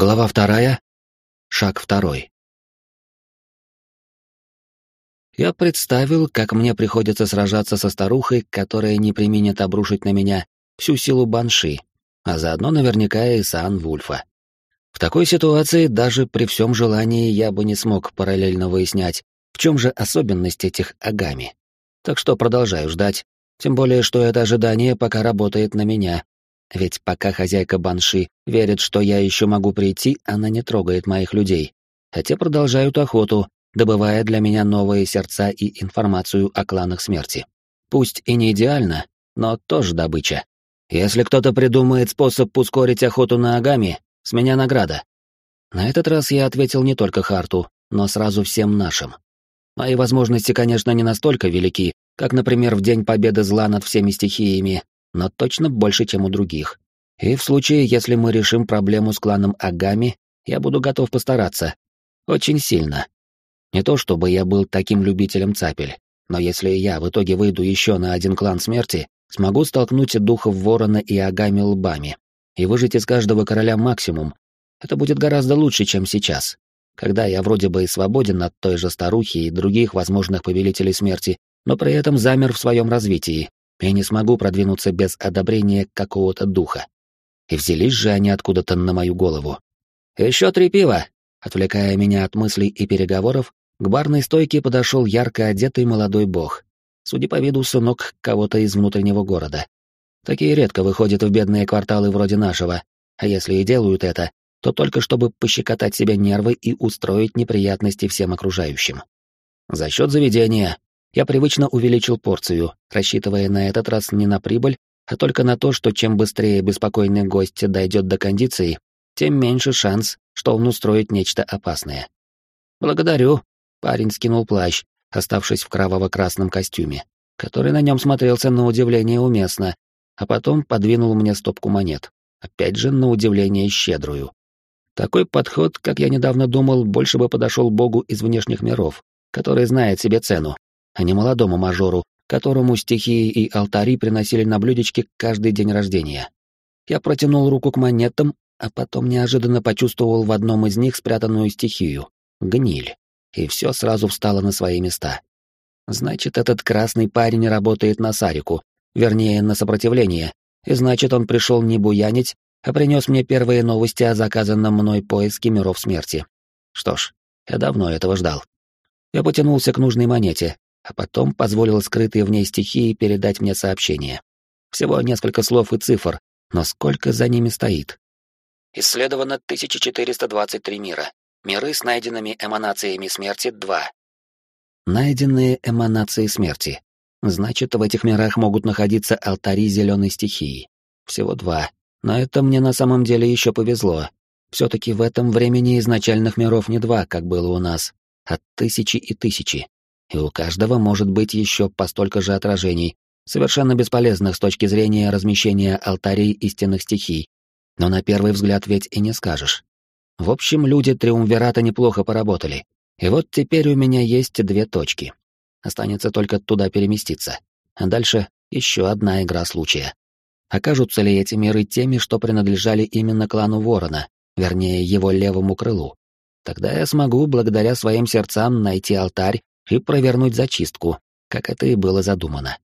Глава вторая. Шаг второй. Я представил, как мне приходится сражаться со старухой, которая не применит обрушить на меня всю силу банши, а заодно наверняка и Сан Вульфа. В такой ситуации даже при всем желании я бы не смог параллельно выяснять, в чем же особенность этих агами. Так что продолжаю ждать, тем более, что это ожидание пока работает на меня, ведь пока хозяйка Банши верит, что я еще могу прийти, она не трогает моих людей. Хотя продолжают охоту, добывая для меня новые сердца и информацию о кланах смерти. Пусть и не идеально, но тоже добыча. Если кто-то придумает способ ускорить охоту на Агами, с меня награда. На этот раз я ответил не только Харту, но сразу всем нашим. Мои возможности, конечно, не настолько велики, как, например, в День Победы зла над всеми стихиями, но точно больше, чем у других. И в случае, если мы решим проблему с кланом Агами, я буду готов постараться. Очень сильно. Не то чтобы я был таким любителем цапель, но если я в итоге выйду еще на один клан смерти, смогу столкнуть духов ворона и Агами лбами и выжить из каждого короля максимум. Это будет гораздо лучше, чем сейчас, когда я вроде бы и свободен от той же старухи и других возможных повелителей смерти, но при этом замер в своем развитии, я не смогу продвинуться без одобрения какого-то духа. И взялись же они откуда-то на мою голову. «Еще три пива!» Отвлекая меня от мыслей и переговоров, к барной стойке подошел ярко одетый молодой бог. Судя по виду, сынок кого-то из внутреннего города. Такие редко выходят в бедные кварталы вроде нашего, а если и делают это, то только чтобы пощекотать себе нервы и устроить неприятности всем окружающим. За счет заведения я привычно увеличил порцию, рассчитывая на этот раз не на прибыль, а только на то, что чем быстрее беспокойный гость дойдет до кондиции, тем меньше шанс, что он устроит нечто опасное. «Благодарю», — парень скинул плащ, оставшись в кроваво-красном костюме, который на нем смотрелся на удивление уместно, а потом подвинул мне стопку монет, опять же на удивление щедрую. Такой подход, как я недавно думал, больше бы подошел богу из внешних миров, который знает себе цену, а не молодому мажору, которому стихии и алтари приносили на блюдечке каждый день рождения. Я протянул руку к монетам, а потом неожиданно почувствовал в одном из них спрятанную стихию — гниль, и все сразу встало на свои места. Значит, этот красный парень работает на Сарику, вернее, на сопротивление, и значит, он пришел не буянить, а принес мне первые новости о заказанном мной поиске миров смерти. Что ж, я давно этого ждал. Я потянулся к нужной монете, а потом позволил скрытой в ней стихии передать мне сообщение. Всего несколько слов и цифр, но сколько за ними стоит. Исследовано 1423 мира. Миры с найденными эманациями смерти — 2. Найденные эманации смерти. Значит, в этих мирах могут находиться алтари зеленой стихии. Всего два. Но это мне на самом деле еще повезло. Все-таки в этом времени изначальных миров не два, как было у нас, а тысячи и тысячи и у каждого может быть еще по столько же отражений, совершенно бесполезных с точки зрения размещения алтарей истинных стихий. Но на первый взгляд ведь и не скажешь. В общем, люди Триумвирата неплохо поработали. И вот теперь у меня есть две точки. Останется только туда переместиться. А дальше еще одна игра случая. Окажутся ли эти миры теми, что принадлежали именно клану Ворона, вернее, его левому крылу? Тогда я смогу, благодаря своим сердцам, найти алтарь и провернуть зачистку, как это и было задумано.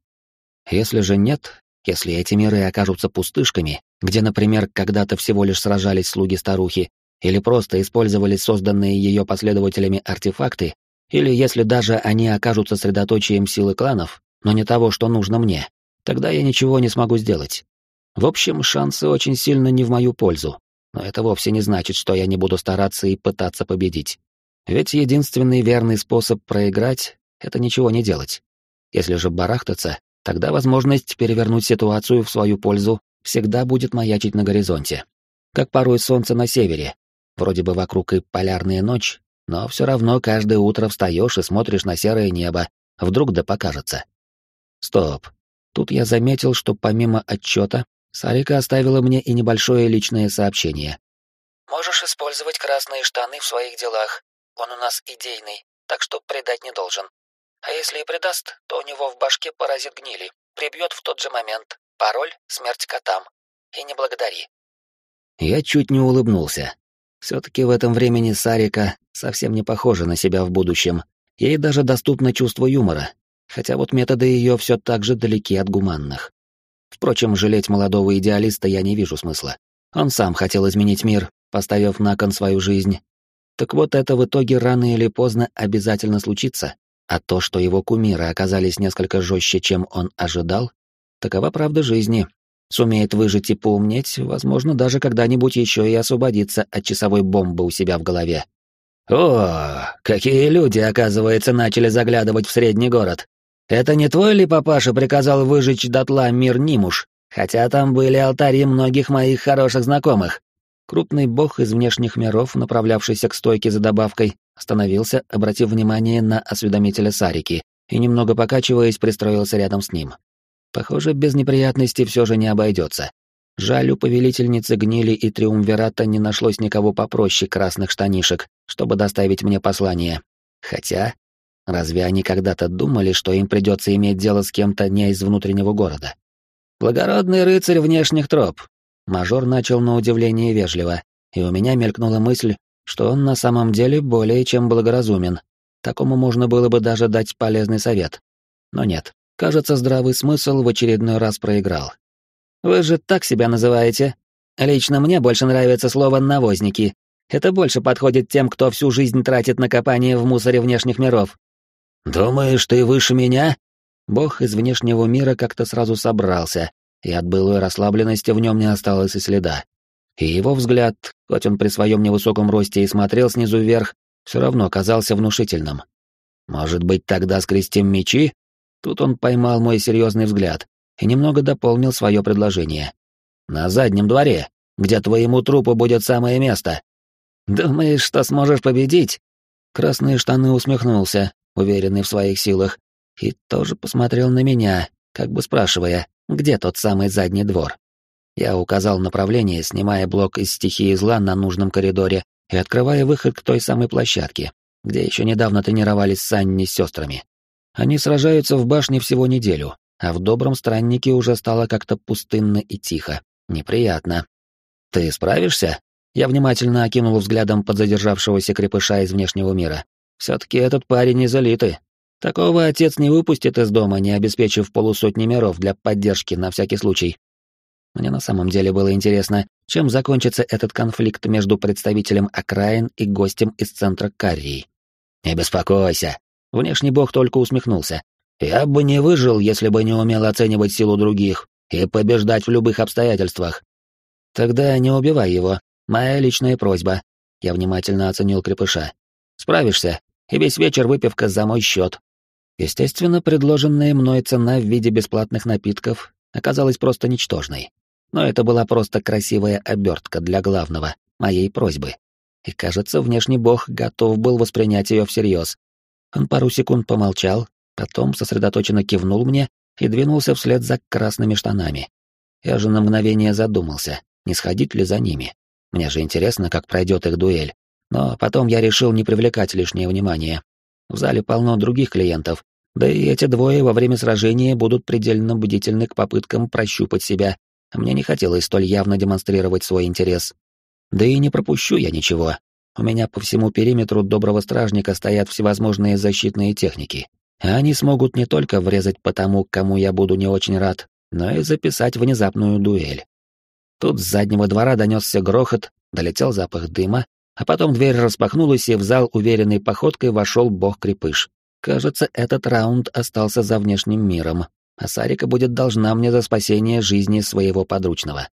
Если же нет, если эти миры окажутся пустышками, где, например, когда-то всего лишь сражались слуги старухи, или просто использовали созданные ее последователями артефакты, или если даже они окажутся средоточием силы кланов, но не того, что нужно мне, тогда я ничего не смогу сделать. В общем, шансы очень сильно не в мою пользу, но это вовсе не значит, что я не буду стараться и пытаться победить. Ведь единственный верный способ проиграть — это ничего не делать. Если же барахтаться, тогда возможность перевернуть ситуацию в свою пользу всегда будет маячить на горизонте. Как порой солнце на севере. Вроде бы вокруг и полярная ночь, но все равно каждое утро встаешь и смотришь на серое небо, вдруг да покажется. Стоп. Тут я заметил, что помимо отчета, Сарика оставила мне и небольшое личное сообщение. «Можешь использовать красные штаны в своих делах. Он у нас идейный, так что предать не должен. А если и предаст, то у него в башке паразит гнили. Прибьет в тот же момент. Пароль — смерть котам. И не благодари. Я чуть не улыбнулся. Все-таки в этом времени Сарика совсем не похожа на себя в будущем. Ей даже доступно чувство юмора, хотя вот методы ее все так же далеки от гуманных. Впрочем, жалеть молодого идеалиста я не вижу смысла. Он сам хотел изменить мир, поставив на кон свою жизнь. Так вот это в итоге рано или поздно обязательно случится, а то, что его кумиры оказались несколько жестче, чем он ожидал, такова правда жизни. Сумеет выжить и поумнеть, возможно, даже когда-нибудь еще и освободиться от часовой бомбы у себя в голове. «О, какие люди, оказывается, начали заглядывать в средний город. Это не твой ли папаша приказал выжечь дотла мир Нимуш, хотя там были алтари многих моих хороших знакомых?» Крупный бог из внешних миров, направлявшийся к стойке за добавкой, остановился, обратив внимание на осведомителя Сарики, и, немного покачиваясь, пристроился рядом с ним. Похоже, без неприятностей все же не обойдется. Жаль, у повелительницы гнили и триумвирата не нашлось никого попроще красных штанишек, чтобы доставить мне послание. Хотя, разве они когда-то думали, что им придется иметь дело с кем-то не из внутреннего города? Благородный рыцарь внешних троп. Мажор начал на удивление вежливо, и у меня мелькнула мысль, что он на самом деле более чем благоразумен. Такому можно было бы даже дать полезный совет. Но нет, кажется, здравый смысл в очередной раз проиграл. Вы же так себя называете. Лично мне больше нравится слово «навозники». Это больше подходит тем, кто всю жизнь тратит на копание в мусоре внешних миров. «Думаешь, ты выше меня?» Бог из внешнего мира как-то сразу собрался, и от былой расслабленности в нем не осталось и следа. И его взгляд, хоть он при своем невысоком росте и смотрел снизу вверх, все равно казался внушительным. «Может быть, тогда скрестим мечи?» Тут он поймал мой серьезный взгляд, и немного дополнил свое предложение. «На заднем дворе, где твоему трупу будет самое место. Думаешь, что сможешь победить?» Красные штаны усмехнулся, уверенный в своих силах, и тоже посмотрел на меня, как бы спрашивая, где тот самый задний двор. Я указал направление, снимая блок из стихии зла на нужном коридоре и открывая выход к той самой площадке, где еще недавно тренировались Санни с сестрами. Они сражаются в башне всего неделю, а в добром страннике уже стало как-то пустынно и тихо. Неприятно. «Ты справишься?» Я внимательно окинул взглядом подзадержавшегося крепыша из внешнего мира. «Все-таки этот парень из элиты. Такого отец не выпустит из дома, не обеспечив полусотни миров для поддержки на всякий случай». Мне на самом деле было интересно, чем закончится этот конфликт между представителем окраин и гостем из центра Каррии. «Не беспокойся», — внешний бог только усмехнулся. Я бы не выжил, если бы не умел оценивать силу других и побеждать в любых обстоятельствах. Тогда не убивай его. Моя личная просьба. Я внимательно оценил крепыша. Справишься, и весь вечер выпивка за мой счет. Естественно, предложенная мной цена в виде бесплатных напитков оказалась просто ничтожной. Но это была просто красивая обертка для главного, моей просьбы. И, кажется, внешний бог готов был воспринять ее всерьез. Он пару секунд помолчал, Потом сосредоточенно кивнул мне и двинулся вслед за красными штанами. Я же на мгновение задумался, не сходить ли за ними. Мне же интересно, как пройдет их дуэль. Но потом я решил не привлекать лишнее внимание. В зале полно других клиентов, да и эти двое во время сражения будут предельно бдительны к попыткам прощупать себя. Мне не хотелось столь явно демонстрировать свой интерес. Да и не пропущу я ничего. У меня по всему периметру доброго стражника стоят всевозможные защитные техники. Они смогут не только врезать по тому, кому я буду не очень рад, но и записать внезапную дуэль. Тут с заднего двора донесся грохот, долетел запах дыма, а потом дверь распахнулась, и в зал уверенной походкой вошел бог-крепыш. Кажется, этот раунд остался за внешним миром, а Сарика будет должна мне за спасение жизни своего подручного.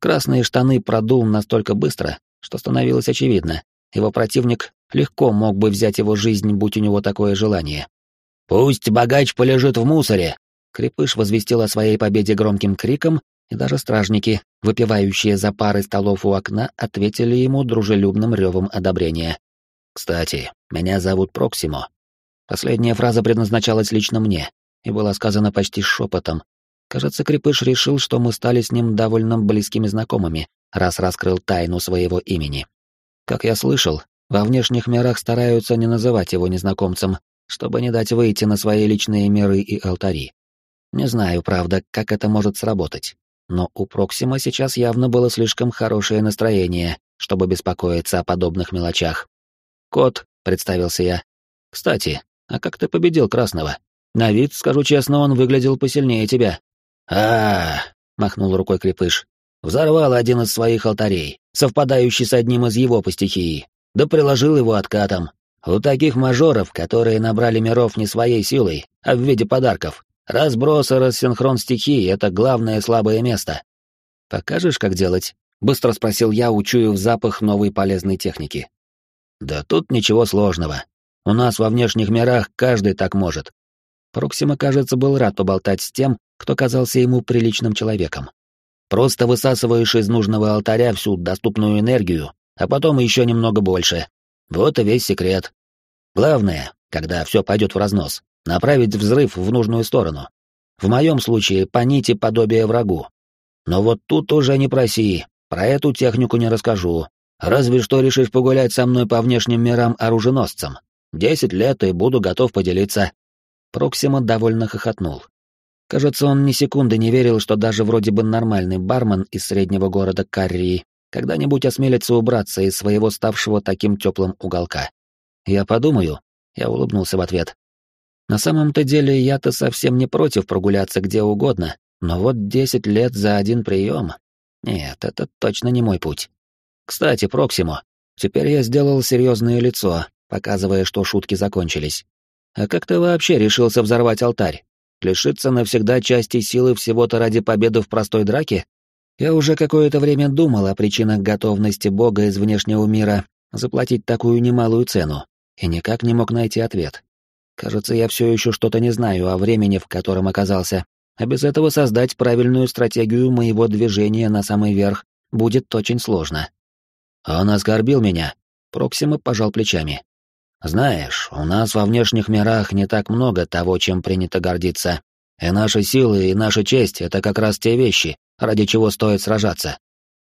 Красные штаны продул настолько быстро, что становилось очевидно. Его противник легко мог бы взять его жизнь, будь у него такое желание. «Пусть богач полежит в мусоре!» Крепыш возвестил о своей победе громким криком, и даже стражники, выпивающие за парой столов у окна, ответили ему дружелюбным ревом одобрения. «Кстати, меня зовут Проксимо». Последняя фраза предназначалась лично мне и была сказана почти шепотом. Кажется, Крепыш решил, что мы стали с ним довольно близкими знакомыми, раз раскрыл тайну своего имени. Как я слышал, во внешних мирах стараются не называть его незнакомцем, чтобы не дать выйти на свои личные миры и алтари. Не знаю, правда, как это может сработать, но у Проксима сейчас явно было слишком хорошее настроение, чтобы беспокоиться о подобных мелочах. «Кот», — представился я. «Кстати, а как ты победил Красного? На вид, скажу честно, он выглядел посильнее тебя». А, махнул рукой Крепыш. «Взорвал один из своих алтарей, совпадающий с одним из его по стихии, да приложил его откатом. У таких мажоров, которые набрали миров не своей силой, а в виде подарков, разброс и рассинхрон стихий — это главное слабое место. «Покажешь, как делать?» — быстро спросил я, учуяв запах новой полезной техники. «Да тут ничего сложного. У нас во внешних мирах каждый так может». Проксима, кажется, был рад поболтать с тем, кто казался ему приличным человеком. «Просто высасываешь из нужного алтаря всю доступную энергию, а потом еще немного больше. Вот и весь секрет. Главное, когда все пойдет в разнос, направить взрыв в нужную сторону. В моем случае по нити подобие врагу. Но вот тут уже не проси, про эту технику не расскажу. Разве что решишь погулять со мной по внешним мирам оруженосцам. Десять лет и буду готов поделиться. Проксима довольно хохотнул. Кажется, он ни секунды не верил, что даже вроде бы нормальный бармен из среднего города Каррии когда-нибудь осмелится убраться из своего ставшего таким теплым уголка. Я подумаю, я улыбнулся в ответ. На самом-то деле я-то совсем не против прогуляться где угодно, но вот десять лет за один прием... Нет, это точно не мой путь. Кстати, Проксимо, теперь я сделал серьезное лицо, показывая, что шутки закончились. А как ты вообще решился взорвать алтарь? Лишиться навсегда части силы всего-то ради победы в простой драке? Я уже какое-то время думал о причинах готовности Бога из внешнего мира заплатить такую немалую цену, и никак не мог найти ответ. Кажется, я все еще что-то не знаю о времени, в котором оказался, а без этого создать правильную стратегию моего движения на самый верх будет очень сложно. Он оскорбил меня. Проксима пожал плечами. Знаешь, у нас во внешних мирах не так много того, чем принято гордиться. И наши силы, и наша честь — это как раз те вещи, ради чего стоит сражаться.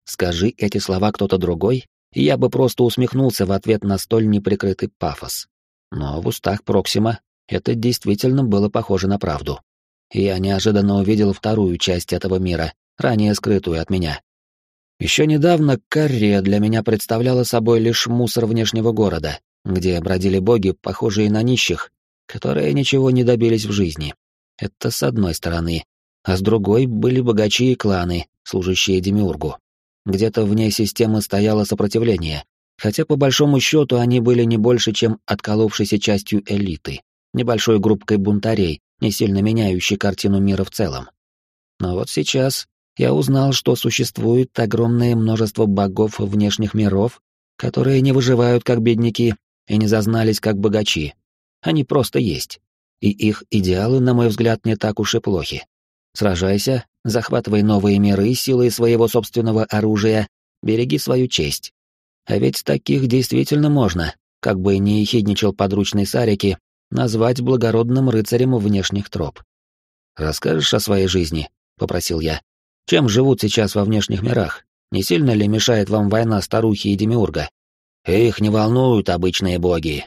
Скажи эти слова кто-то другой, и я бы просто усмехнулся в ответ на столь неприкрытый пафос. Но в устах Проксима это действительно было похоже на правду. я неожиданно увидел вторую часть этого мира, ранее скрытую от меня. Еще недавно Каррия для меня представляла собой лишь мусор внешнего города, где бродили боги, похожие на нищих, которые ничего не добились в жизни. Это с одной стороны а с другой были богачи и кланы, служащие Демиургу. Где-то вне системы стояло сопротивление, хотя по большому счету они были не больше, чем отколовшейся частью элиты, небольшой группкой бунтарей, не сильно меняющей картину мира в целом. Но вот сейчас я узнал, что существует огромное множество богов внешних миров, которые не выживают как бедняки и не зазнались как богачи. Они просто есть. И их идеалы, на мой взгляд, не так уж и плохи. Сражайся, захватывай новые миры силой своего собственного оружия, береги свою честь. А ведь таких действительно можно, как бы не ехидничал подручный Сарики, назвать благородным рыцарем внешних троп. «Расскажешь о своей жизни?» — попросил я. «Чем живут сейчас во внешних мирах? Не сильно ли мешает вам война старухи и демиурга?» «Их не волнуют обычные боги.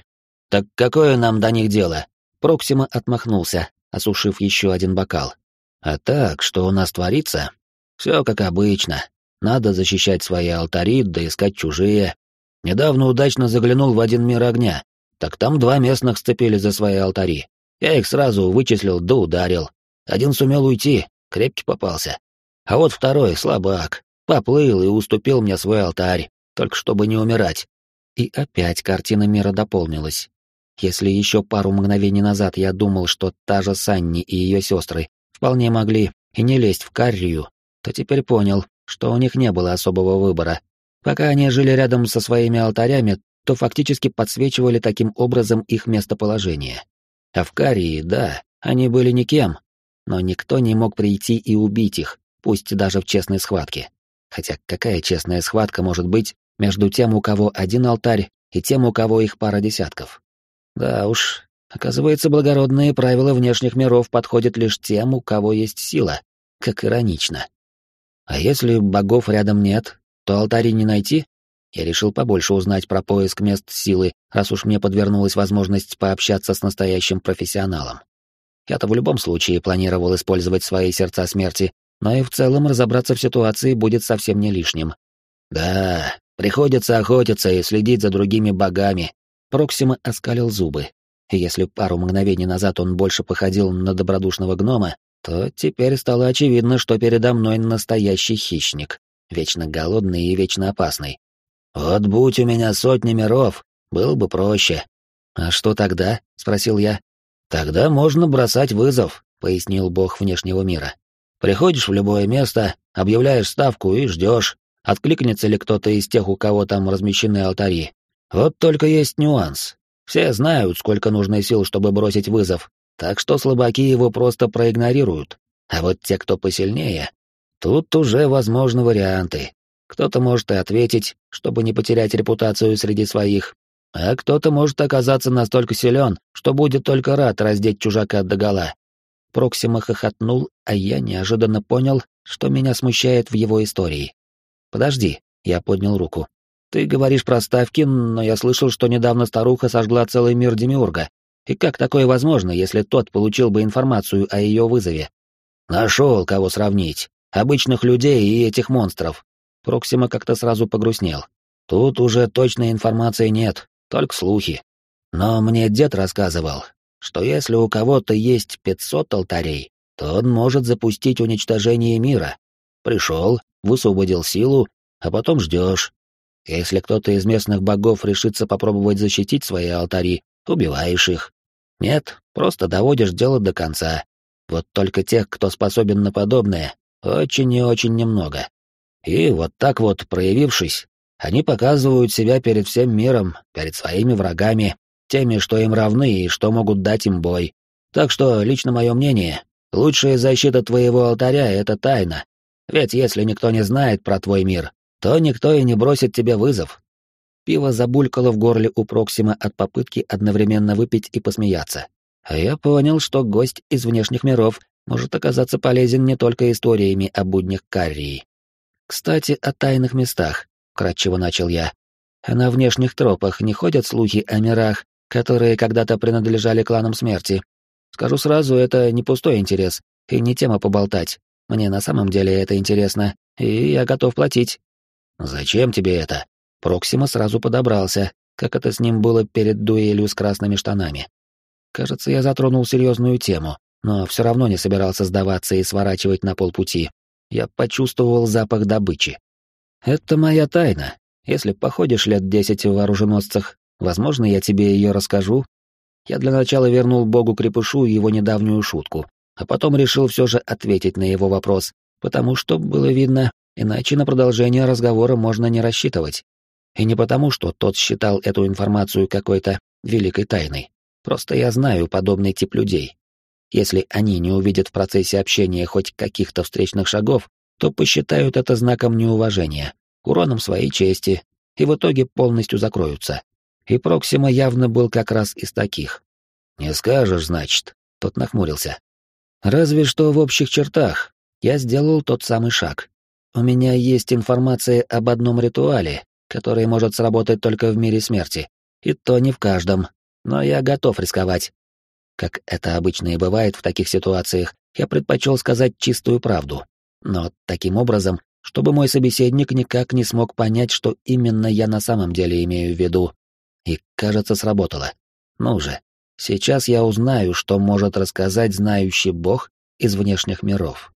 Так какое нам до них дело?» Проксима отмахнулся, осушив еще один бокал. А так, что у нас творится? Все как обычно. Надо защищать свои алтари, да искать чужие. Недавно удачно заглянул в один мир огня. Так там два местных сцепили за свои алтари. Я их сразу вычислил да ударил. Один сумел уйти, крепкий попался. А вот второй, слабак, поплыл и уступил мне свой алтарь, только чтобы не умирать. И опять картина мира дополнилась. Если еще пару мгновений назад я думал, что та же Санни и ее сестры вполне могли и не лезть в каррию, то теперь понял, что у них не было особого выбора. Пока они жили рядом со своими алтарями, то фактически подсвечивали таким образом их местоположение. А в Карии, да, они были никем, но никто не мог прийти и убить их, пусть даже в честной схватке. Хотя какая честная схватка может быть между тем, у кого один алтарь, и тем, у кого их пара десятков? Да уж, Оказывается, благородные правила внешних миров подходят лишь тем, у кого есть сила. Как иронично. А если богов рядом нет, то алтари не найти? Я решил побольше узнать про поиск мест силы, раз уж мне подвернулась возможность пообщаться с настоящим профессионалом. Я-то в любом случае планировал использовать свои сердца смерти, но и в целом разобраться в ситуации будет совсем не лишним. Да, Приходится охотиться и следить за другими богами. Проксима оскалил зубы. Если пару мгновений назад он больше походил на добродушного гнома, то теперь стало очевидно, что передо мной настоящий хищник, вечно голодный и вечно опасный. Вот будь у меня сотни миров, было бы проще. А что тогда? спросил я. Тогда можно бросать вызов, пояснил бог внешнего мира. Приходишь в любое место, объявляешь ставку и ждешь, откликнется ли кто-то из тех, у кого там размещены алтари. Вот только есть нюанс. Все знают, сколько нужно сил, чтобы бросить вызов, так что слабаки его просто проигнорируют. А вот те, кто посильнее, тут уже возможны варианты. Кто-то может и ответить, чтобы не потерять репутацию среди своих, а кто-то может оказаться настолько силен, что будет только рад раздеть чужака догола. Проксима хохотнул, а я неожиданно понял, что меня смущает в его истории. «Подожди», — я поднял руку. «Ты говоришь про ставки, но я слышал, что недавно старуха сожгла целый мир Демиурга. И как такое возможно, если тот получил бы информацию о ее вызове?» «Нашел, кого сравнить. Обычных людей и этих монстров». Проксима как-то сразу погрустнел. «Тут уже точной информации нет, только слухи. Но мне дед рассказывал, что если у кого-то есть 500 алтарей, то он может запустить уничтожение мира. Пришел, высвободил силу, а потом ждешь. Если кто-то из местных богов решится попробовать защитить свои алтари, убиваешь их. Нет, просто доводишь дело до конца. Вот только тех, кто способен на подобное, очень и очень немного. И вот так вот, проявившись, они показывают себя перед всем миром, перед своими врагами, теми, что им равны и что могут дать им бой. Так что, лично мое мнение, лучшая защита твоего алтаря — это тайна. Ведь если никто не знает про твой мир, то никто и не бросит тебе вызов. Пиво забулькало в горле у Проксима от попытки одновременно выпить и посмеяться. А я понял, что гость из внешних миров может оказаться полезен не только историями о буднях Каррии. Кстати, о тайных местах, кратчево начал я. А на внешних тропах не ходят слухи о мирах, которые когда-то принадлежали кланам смерти. Скажу сразу, это не пустой интерес и не тема поболтать. Мне на самом деле это интересно, и я готов платить. Зачем тебе это? Проксима сразу подобрался, как это с ним было перед дуэлью с красными штанами. Кажется, я затронул серьезную тему, но все равно не собирался сдаваться и сворачивать на полпути. Я почувствовал запах добычи. Это моя тайна. Если походишь лет десять в оруженосцах, Возможно, я тебе ее расскажу. Я для начала вернул богу-крепышу его недавнюю шутку, а потом решил все же ответить на его вопрос, потому что было видно, иначе на продолжение разговора можно не рассчитывать. И не потому, что тот считал эту информацию какой-то великой тайной. Просто я знаю подобный тип людей. Если они не увидят в процессе общения хоть каких-то встречных шагов, то посчитают это знаком неуважения, уроном своей чести, и в итоге полностью закроются. И Проксима явно был как раз из таких. «Не скажешь, значит», — тот нахмурился. «Разве что в общих чертах. Я сделал тот самый шаг. У меня есть информация об одном ритуале, который может сработать только в мире смерти. И то не в каждом. Но я готов рисковать. Как это обычно и бывает в таких ситуациях, я предпочел сказать чистую правду. Но таким образом, чтобы мой собеседник никак не смог понять, что именно я на самом деле имею в виду, и, кажется, сработало. Ну же, сейчас я узнаю, что может рассказать знающий бог из внешних миров.